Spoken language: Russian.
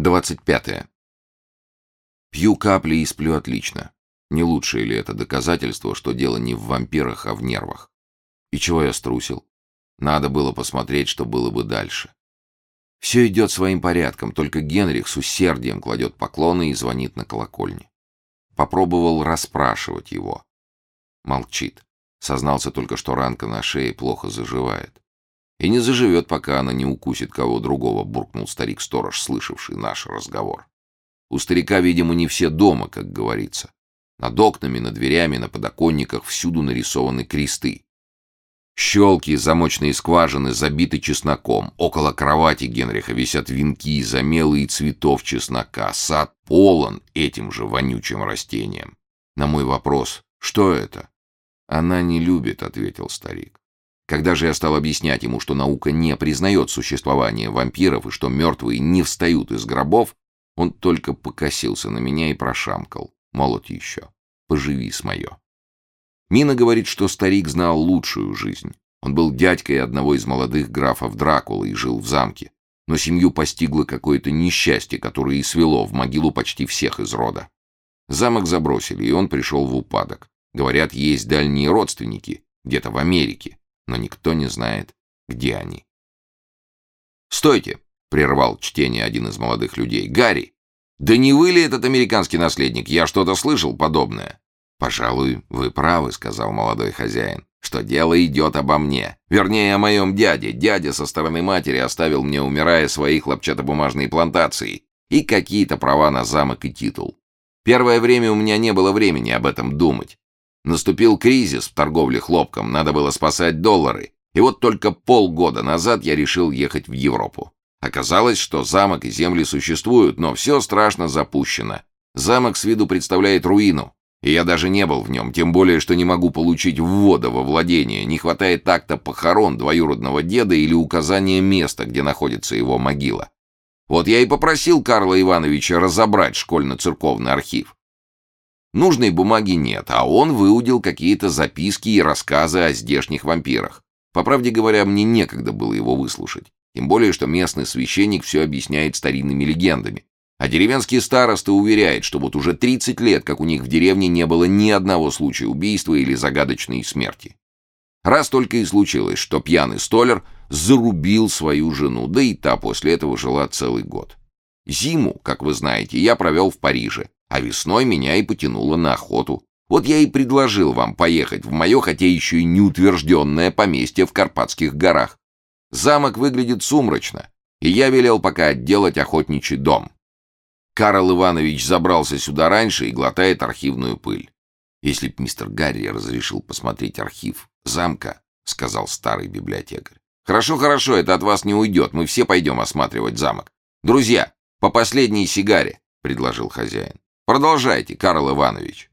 25. Пью капли и сплю отлично. Не лучшее ли это доказательство, что дело не в вампирах, а в нервах? И чего я струсил? Надо было посмотреть, что было бы дальше. Все идет своим порядком, только Генрих с усердием кладет поклоны и звонит на колокольне. Попробовал расспрашивать его. Молчит. Сознался только, что ранка на шее плохо заживает. И не заживет, пока она не укусит кого другого, буркнул старик-сторож, слышавший наш разговор. У старика, видимо, не все дома, как говорится. Над окнами, над дверями, на подоконниках всюду нарисованы кресты. Щелки, замочные скважины забиты чесноком. Около кровати Генриха висят венки, замелы и цветов чеснока. Сад полон этим же вонючим растением. На мой вопрос «Что это?» «Она не любит», — ответил старик. Когда же я стал объяснять ему, что наука не признает существование вампиров и что мертвые не встают из гробов, он только покосился на меня и прошамкал. Молод еще. Поживи с мое. Мина говорит, что старик знал лучшую жизнь. Он был дядькой одного из молодых графов Дракулы и жил в замке. Но семью постигло какое-то несчастье, которое и свело в могилу почти всех из рода. Замок забросили, и он пришел в упадок. Говорят, есть дальние родственники, где-то в Америке но никто не знает, где они. «Стойте!» — прервал чтение один из молодых людей. «Гарри! Да не вы ли этот американский наследник? Я что-то слышал подобное». «Пожалуй, вы правы», — сказал молодой хозяин, «что дело идет обо мне. Вернее, о моем дяде. Дядя со стороны матери оставил мне, умирая, свои хлопчатобумажные плантации и какие-то права на замок и титул. Первое время у меня не было времени об этом думать. Наступил кризис в торговле хлопком, надо было спасать доллары. И вот только полгода назад я решил ехать в Европу. Оказалось, что замок и земли существуют, но все страшно запущено. Замок с виду представляет руину. И я даже не был в нем, тем более, что не могу получить ввода во владение. Не хватает так-то похорон двоюродного деда или указания места, где находится его могила. Вот я и попросил Карла Ивановича разобрать школьно-церковный архив. Нужной бумаги нет, а он выудил какие-то записки и рассказы о здешних вампирах. По правде говоря, мне некогда было его выслушать. Тем более, что местный священник все объясняет старинными легендами. А деревенский староста уверяет, что вот уже 30 лет, как у них в деревне не было ни одного случая убийства или загадочной смерти. Раз только и случилось, что пьяный столер зарубил свою жену, да и та после этого жила целый год. Зиму, как вы знаете, я провел в Париже, а весной меня и потянуло на охоту. Вот я и предложил вам поехать в мое, хотя еще и неутвержденное поместье в Карпатских горах. Замок выглядит сумрачно, и я велел пока отделать охотничий дом. Карл Иванович забрался сюда раньше и глотает архивную пыль. «Если б мистер Гарри разрешил посмотреть архив замка», — сказал старый библиотекарь. «Хорошо, хорошо, это от вас не уйдет, мы все пойдем осматривать замок. Друзья, по последней сигаре», — предложил хозяин. Продолжайте, Карл Иванович.